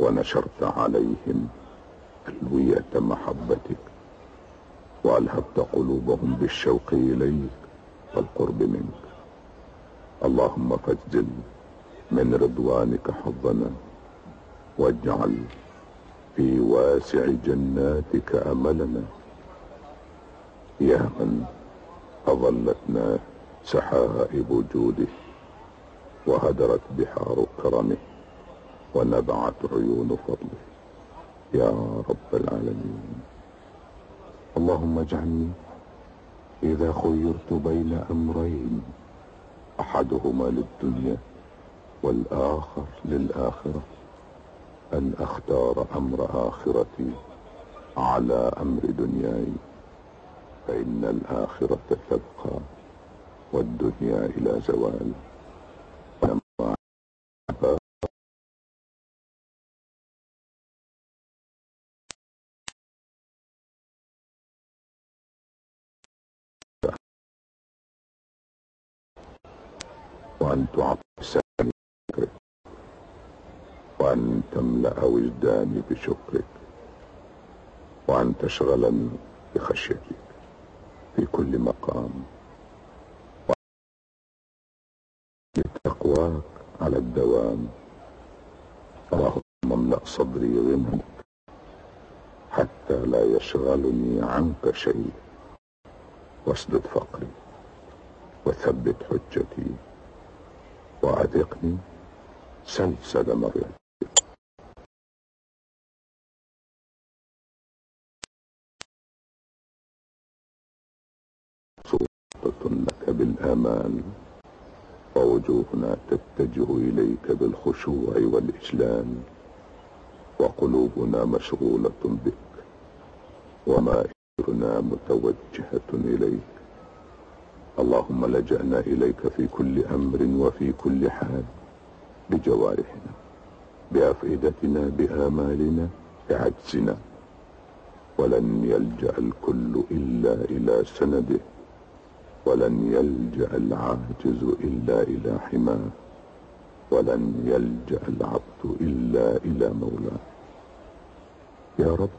ونشرت عليهم ألوية محبتك وألهبت قلوبهم بالشوق إليك والقرب منك. اللهم فاجزل من رضوانك حظنا واجعل في واسع جناتك أملنا. يا من أظلتنا سحائب جوده وهدرت بحار كرمه. ونبعت عيون فضله. يا رب العالمين. اللهم اجعلني إذا خيرت بين أمرين أحدهما للدنيا والآخر للآخرة أن أختار أمر آخرتي على أمر دنياي فإن الآخرة تبقى والدنيا إلى زوال. وأن تعطسني بشكرك وأن تملأ وجداني بشكرك. وأن تشغلني بخشيتك. في كل مقام. لتقواك على الدوام. اللهم املأ صدري غنى حتى لا يشغلني عنك شيء. واسدد فقري. وثبت حجتي. وأذقني سلسل مريم صورة لك بالآمال ووجوهنا تتجه إليك بالخشوع والإجلال وقلوبنا مشغولة بك ومائرنا متوجهة إليك. اللهم لجأنا إليك في كل أمر وفي كل حال بجوارحنا بأفئدتنا بآمالنا بعجزنا. ولن يلجأ الكل إلا إلى سنده ولن يلجأ العاجز إلا إلى حماه ولن يلجأ العبد إلا إلى مولاه. يا رب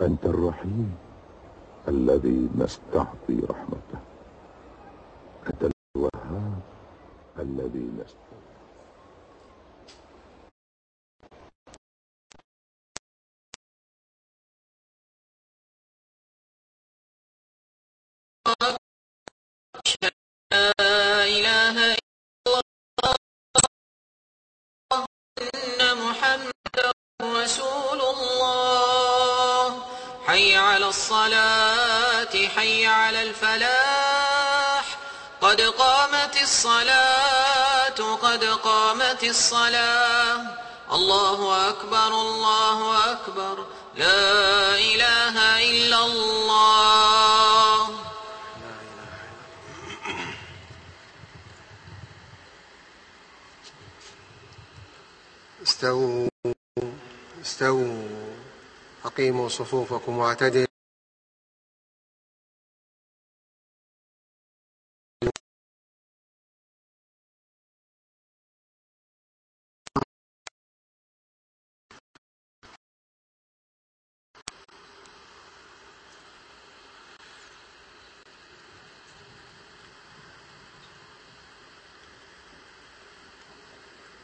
أنت الرحيم الذي نستعطي رحمته. أنت الوهاب الذي الله. حي على الصلاة حي على الفلاح. قد قامت الصلاة قد قامت الصلاة. الله أكبر الله أكبر. لا إله إلا الله. استووا استووا أقيموا صفوفكم واعتدلوا.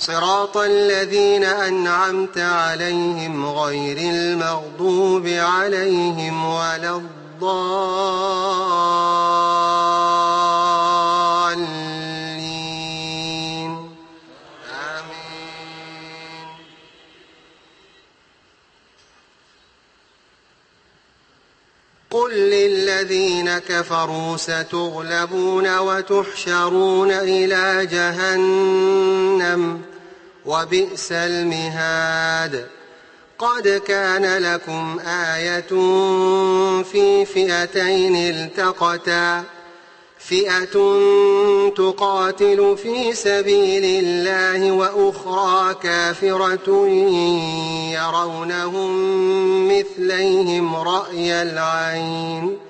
صراط الذين أنعمت عليهم غير المغضوب عليهم ولا الضالين. آمين. قل للذين كفروا ستغلبون وتحشرون إلى جهنم. وبئس المهاد. قد كان لكم آية في فئتين التقتا. فئة تقاتل في سبيل الله وأخرى كافرة يرونهم مثليهم رأي العين.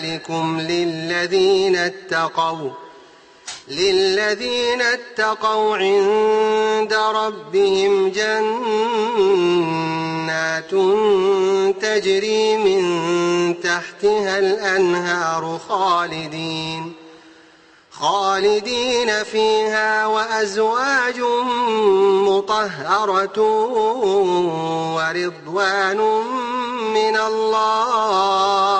ذلكم للذين اتقوا للذين اتقوا عند ربهم جنات تجري من تحتها الأنهار خالدين خالدين فيها وأزواج مطهرة ورضوان من الله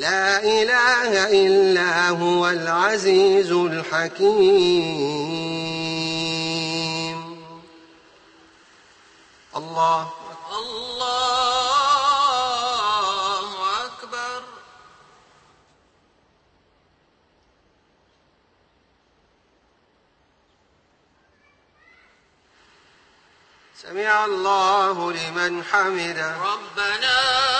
لا إله إلا هو العزيز الحكيم. الله الله أكبر. سمع الله لمن حمده. ربنا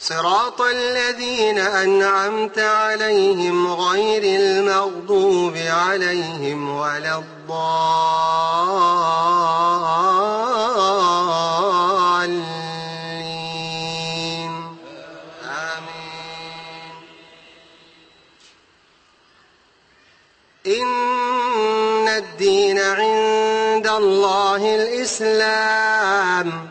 صراط الذين أنعمت عليهم غير المغضوب عليهم ولا الضالين. آمين. إن الدين عند الله الإسلام.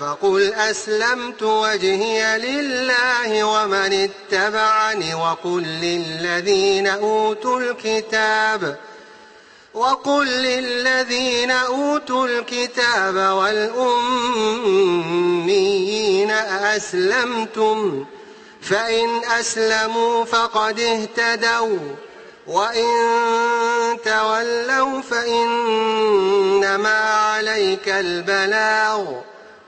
فقل أسلمت وجهي لله ومن اتبعني وقل للذين أوتوا الكتاب وقل للذين أوتوا الكتاب والأميين أسلمتم فإن أسلموا فقد اهتدوا وإن تولوا فإنما عليك البلاغ